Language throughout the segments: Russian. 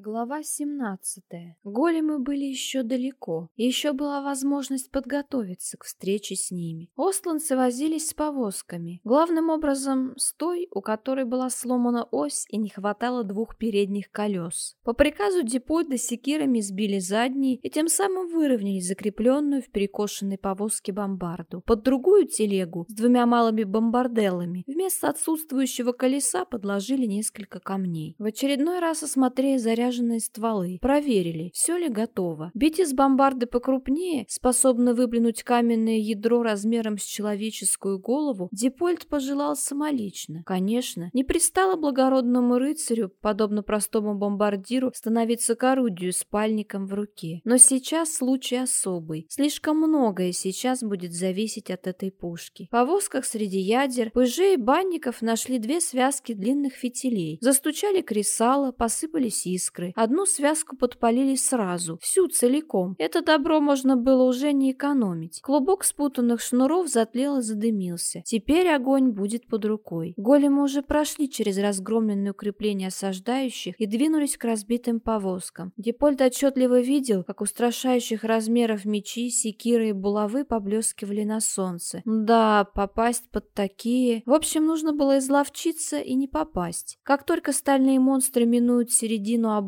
Глава 17. Големы были еще далеко, и еще была возможность подготовиться к встрече с ними. Остландцы возились с повозками, главным образом с той, у которой была сломана ось и не хватало двух передних колес. По приказу Дипольда секирами сбили задние и тем самым выровняли закрепленную в перекошенной повозке бомбарду. Под другую телегу с двумя малыми бомбарделлами вместо отсутствующего колеса подложили несколько камней. В очередной раз осмотрели заряд заряженные стволы. Проверили, все ли готово. Бить из бомбарды покрупнее, способны выплюнуть каменное ядро размером с человеческую голову, Дипольт пожелал самолично. Конечно, не пристало благородному рыцарю, подобно простому бомбардиру, становиться к орудию спальником в руке. Но сейчас случай особый. Слишком многое сейчас будет зависеть от этой пушки. В повозках среди ядер, пыжей и банников нашли две связки длинных фитилей. Застучали кресала, посыпались искры искры. Одну связку подпалили сразу, всю целиком. Это добро можно было уже не экономить. Клубок спутанных шнуров затлел и задымился. Теперь огонь будет под рукой. Големы уже прошли через разгромленные укрепления осаждающих и двинулись к разбитым повозкам. Депольд отчетливо видел, как устрашающих размеров мечи, секиры и булавы поблескивали на солнце. Да, попасть под такие... В общем, нужно было изловчиться и не попасть. Как только стальные монстры минуют середину обоза,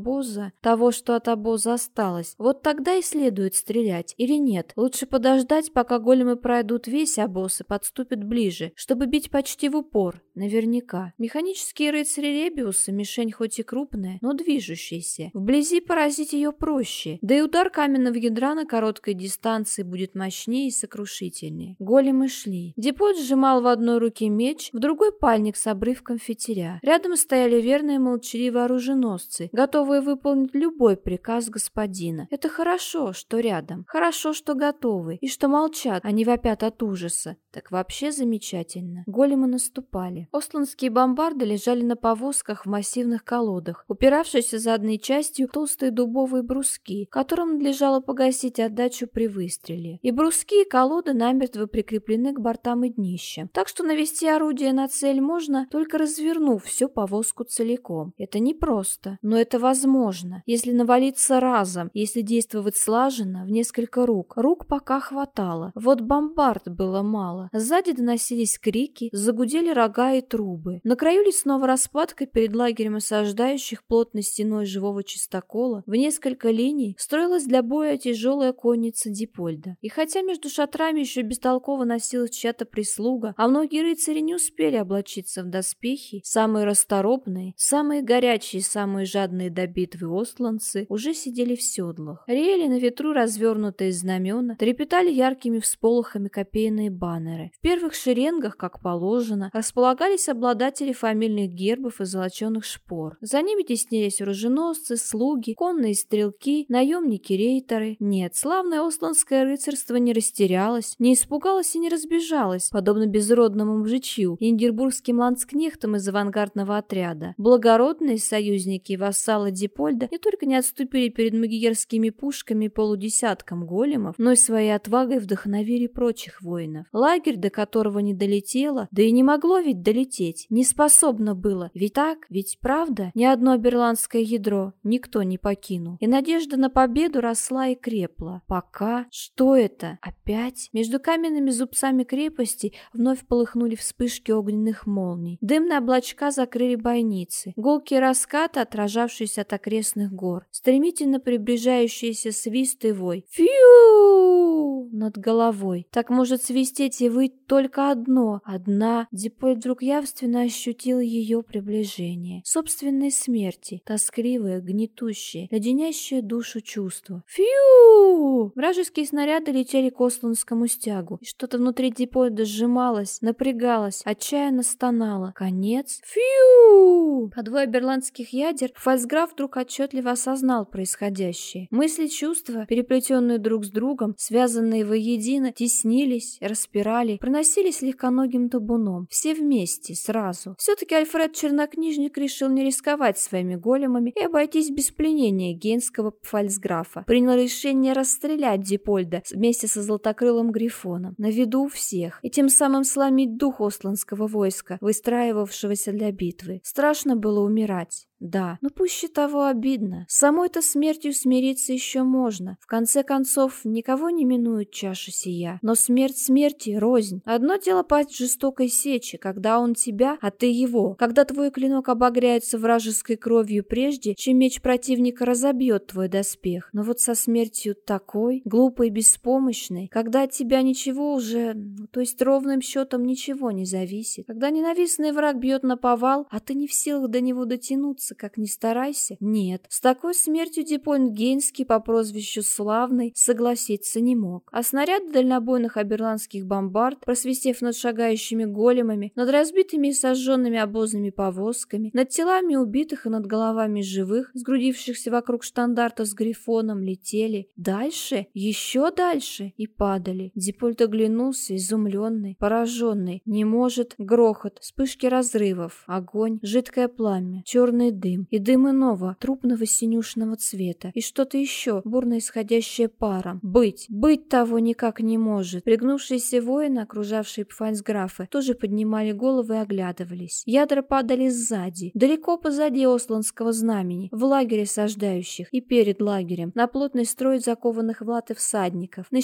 того, что от обоза осталось, вот тогда и следует стрелять, или нет. Лучше подождать, пока големы пройдут весь обоз и подступят ближе, чтобы бить почти в упор, наверняка. Механические рыцари Ребиуса, мишень хоть и крупная, но движущаяся. Вблизи поразить ее проще, да и удар каменного ядра на короткой дистанции будет мощнее и сокрушительнее. Големы шли. Депот сжимал в одной руке меч, в другой пальник с обрывком фитиля. Рядом стояли верные молчаливые оруженосцы, готовые выполнить любой приказ господина. Это хорошо, что рядом, хорошо, что готовы, и что молчат, а не вопят от ужаса. Так вообще замечательно. Големы наступали. Осландские бомбарды лежали на повозках в массивных колодах, упиравшиеся задней частью толстые дубовые бруски, которым надлежало погасить отдачу при выстреле. И бруски, и колоды намертво прикреплены к бортам и днищам. Так что навести орудие на цель можно, только развернув всю повозку целиком. Это непросто, но это возможно, если навалиться разом, если действовать слаженно, в несколько рук. Рук пока хватало. Вот бомбард было мало. Сзади доносились крики, загудели рога и трубы. На краю лесного распадка перед лагерем осаждающих плотной стеной живого чистокола в несколько линий строилась для боя тяжелая конница Дипольда. И хотя между шатрами еще бестолково носилась чья-то прислуга, а многие рыцари не успели облачиться в доспехи, самые расторопные, самые горячие, самые жадные до битвы осланцы уже сидели в седлах. Реяли на ветру развернутые знамена, трепетали яркими всполохами копейные баннеры. В первых шеренгах, как положено, располагались обладатели фамильных гербов и золоченых шпор. За ними теснились оруженосцы, слуги, конные стрелки, наемники-рейтеры. Нет, славное осланское рыцарство не растерялось, не испугалось и не разбежалось, подобно безродному мужичью, индербургским ландскнехтам из авангардного отряда. Благородные союзники и вассалы Дипольда не только не отступили перед магиерскими пушками полудесятком големов, но и своей отвагой вдохновили прочих воинов. Лагерь, до которого не долетело, да и не могло ведь долететь, не способно было. Ведь так, ведь правда, ни одно берландское ядро никто не покинул. И надежда на победу росла и крепла. Пока... Что это? Опять? Между каменными зубцами крепости вновь полыхнули вспышки огненных молний. Дымные облачка закрыли бойницы. Голкие раскаты, отражавшиеся от окрестных гор. Стремительно приближающиеся свист и вой. Фью! Над головой. Так может свистеть и выть только одно. Одна. Дипой вдруг явственно ощутил ее приближение. Собственной смерти. Тоскливое, гнетущее, леденящее душу чувство. Фью! Вражеские снаряды летели к Осланскому стягу. И что-то внутри Дипоида сжималось, напрягалось, отчаянно стонало. Конец? Фью! По двое берландских ядер Фальсграф вдруг отчетливо осознал происходящее. Мысли, чувства, переплетенные друг с другом, связанные воедино, теснились, распирали, проносились легконогим табуном. Все вместе, сразу. Все-таки Альфред Чернокнижник решил не рисковать своими големами и обойтись без пленения гейнского фальцграфа. Принял решение расстрелять Дипольда вместе со золотокрылым грифоном на виду у всех и тем самым сломить дух осланского войска, выстраивавшегося для битвы. Страшно было умирать. Да, но пуще того обидно. Самой-то смертью смириться еще можно. В конце концов, никого не минует чаша сия. Но смерть смерти — рознь. Одно дело пасть жестокой сечи, когда он тебя, а ты его. Когда твой клинок обогряется вражеской кровью прежде, чем меч противника разобьет твой доспех. Но вот со смертью такой, глупой, беспомощной, когда от тебя ничего уже, ну, то есть ровным счетом ничего не зависит. Когда ненавистный враг бьет на повал, а ты не в силах до него дотянуться, как ни старайся. Нет, с такой смертью Дипойнт Гейнский по прозвищу Славный согласиться не мог. А снаряды дальнобойных аберландских бомбард, просвистев над шагающими големами, над разбитыми и сожженными обозными повозками, над телами убитых и над головами живых, сгрудившихся вокруг штандарта с грифоном, летели. Дальше, еще дальше и падали. Дипольт оглянулся, изумленный, пораженный. Не может грохот, вспышки разрывов, огонь, жидкое пламя, черный дым и дым иного, трупного синюшного цвета и что-то еще, бурно исходящее паром. Быть, быть того никак не может. Пригнувшиеся воины, окружавшие пфальцграфы, тоже поднимали головы и оглядывались. Ядра падали сзади, далеко позади Осланского знамени, в лагере саждающих и перед лагерем, на плотный строй закованных в латы всадников, на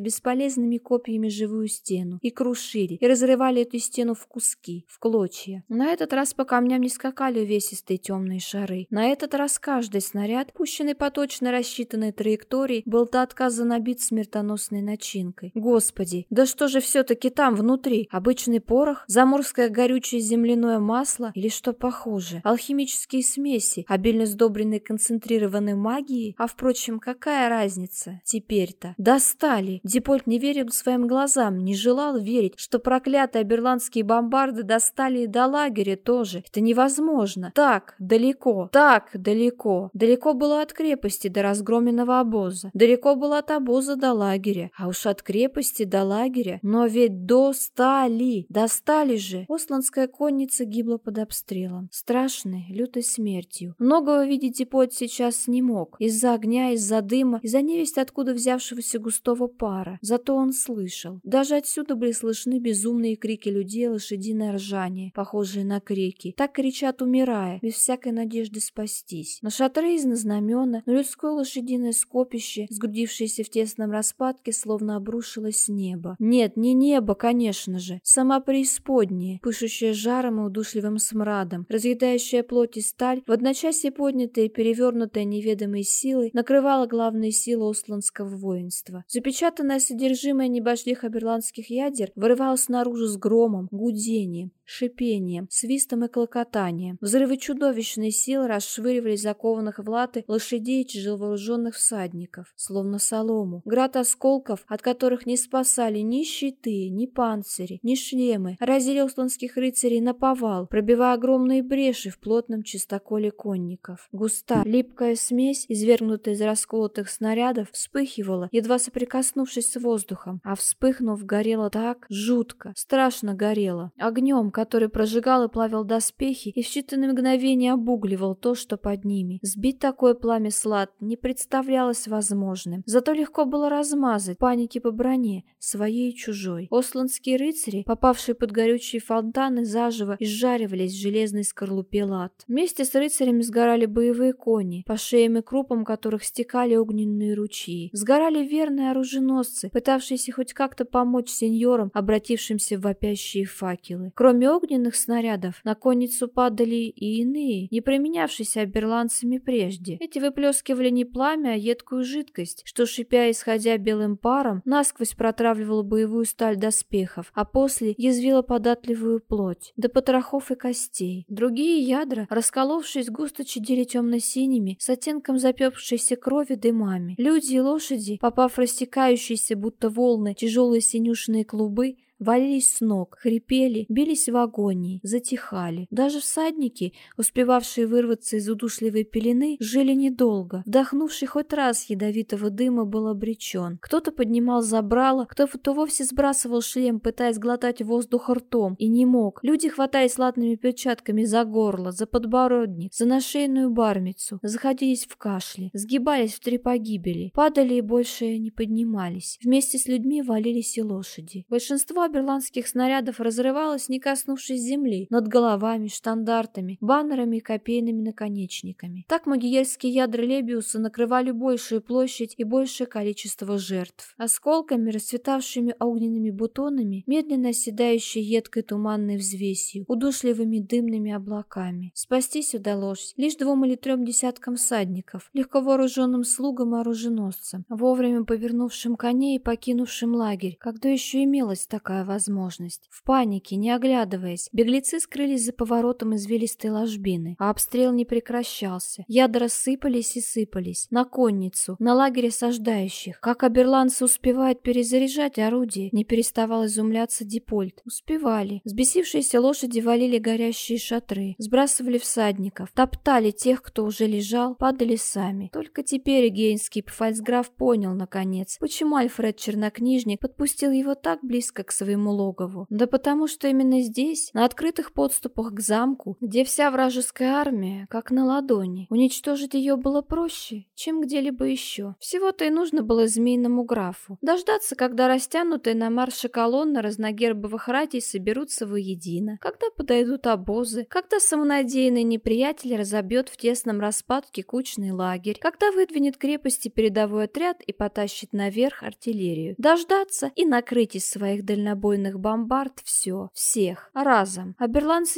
бесполезными копьями живую стену, и крушили, и разрывали эту стену в куски, в клочья. На этот раз по камням не скакали увесистые темные шары. На этот раз каждый снаряд, пущенный по точно рассчитанной траектории, был до отказа набит смертоносной начинкой. Господи, да что же все-таки там, внутри? Обычный порох? Заморское горючее земляное масло? Или что похуже? Алхимические смеси, обильно сдобренные концентрированной магией? А впрочем, какая разница? Теперь-то. Достали! Дипольт не верил своим глазам, не желал верить, что проклятые берландские бомбарды достали и до лагеря тоже. Это невозможно. Так, далеко, так, далеко. Далеко было от крепости до разгроменного обоза. Далеко было от обоза до лагеря. А уж от крепости до лагеря. Но ведь достали. Достали же. Осландская конница гибла под обстрелом. Страшной, лютой смертью. Многого видеть Дипот сейчас не мог. Из-за огня, из-за дыма, из-за невесть откуда взявшегося густого пара. Зато он слышал. Даже отсюда были слышны безумные крики людей, лошадиное ржание, похожие на крики. Так кричат, умирая, без всякой надежды спастись. На шатры из знамена, на людское лошадиное скопище, сгрудившееся в тесном распадке, словно обрушилось небо. Нет, не небо, конечно же. Сама преисподняя, пышущая жаром и удушливым смрадом, разъедающая плоть и сталь, в одночасье поднятая и перевернутая неведомой силой, накрывала главные силы осланского воинства. Запечатанное содержимое небольших аберландских ядер вырывалось наружу с громом, гудением, шипением, свистом и клокотанием. Взрывы чудовищной силы расшвыривали закованных в латы лошадей и тяжеловооруженных всадников, словно солому. Град осколков, от которых не спасали ни щиты, ни панцири, ни шлемы, разили усланских рыцарей на повал, пробивая огромные бреши в плотном чистоколе конников. Густая, липкая смесь, извергнутая из расколотых снарядов, вспыхивала, едва соприкоснувшись с воздухом, а вспыхнув, горела так жутко, страшно горела, огнем, который прожигал и плавил доспехи и в считанные мгновения обугливал то, что под ними. Сбить такое пламя слад не представлялось возможным. Зато легко было размазать паники по броне, своей и чужой. Осландские рыцари, попавшие под горючие фонтаны, заживо изжаривались в железной скорлупе лад. Вместе с рыцарями сгорали боевые кони, по шеям и крупам которых стекали огненные ручьи. Сгорали верные оруженосцы, пытавшиеся хоть как-то помочь сеньорам, обратившимся в вопящие факелы. Кроме огненных снарядов, на конницу падали и иные, не применявшиеся оберландцами прежде. Эти выплескивали не пламя, а едкую жидкость, что, шипя исходя белым паром, насквозь протравливала боевую сталь доспехов, а после язвила податливую плоть, до потрохов и костей. Другие ядра, расколовшись, густо чадили темно-синими, с оттенком запекшейся крови дымами. Люди и лошади, попав в растекающиеся, будто волны, тяжелые синюшные клубы, валились с ног, хрипели, бились в агонии, затихали. Даже всадники, успевавшие вырваться из удушливой пелены, жили недолго. Вдохнувший хоть раз ядовитого дыма был обречен. Кто-то поднимал забрало, кто-то вовсе сбрасывал шлем, пытаясь глотать воздух ртом, и не мог. Люди хватаясь латными перчатками за горло, за подбородник, за нашейную бармицу, заходились в кашле, сгибались в три погибели, падали и больше не поднимались. Вместе с людьми валились и лошади. Большинство берландских снарядов разрывалась, не коснувшись земли, над головами, штандартами, баннерами и копейными наконечниками. Так магиельские ядра Лебиуса накрывали большую площадь и большее количество жертв. Осколками, расцветавшими огненными бутонами, медленно оседающей едкой туманной взвесью, удушливыми дымными облаками. Спастись удалось лишь двум или трем десяткам всадников, легко вооруженным слугам и оруженосцам, вовремя повернувшим коней и покинувшим лагерь, когда еще имелась такая возможность. В панике, не оглядываясь, беглецы скрылись за поворотом извилистой ложбины, а обстрел не прекращался. Ядра сыпались и сыпались. На конницу, на лагерь осаждающих. Как аберландцы успевают перезаряжать орудие, не переставал изумляться Дипольт. Успевали. Сбесившиеся лошади валили горящие шатры, сбрасывали всадников, топтали тех, кто уже лежал, падали сами. Только теперь гейнский фальцграф понял, наконец, почему Альфред Чернокнижник подпустил его так близко к своему логову. Да потому что именно здесь, на открытых подступах к замку, где вся вражеская армия, как на ладони, уничтожить ее было проще, чем где-либо еще. Всего-то и нужно было змеиному графу. Дождаться, когда растянутые на марше колонны разногербовых ратей соберутся воедино, когда подойдут обозы, когда самонадеянный неприятель разобьет в тесном распадке кучный лагерь, когда выдвинет крепости передовой отряд и потащит наверх артиллерию. Дождаться и накрыть из своих дальнобойных бомбард все, всех, разом. А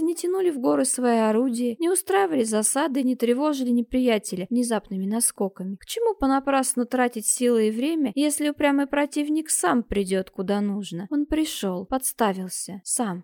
не тянули в горы свои орудия, не устраивали засады, не тревожили неприятеля внезапными наскоками. К чему понапрасну тратить силы и время, если упрямый противник сам придет куда нужно? Он пришел, подставился, сам.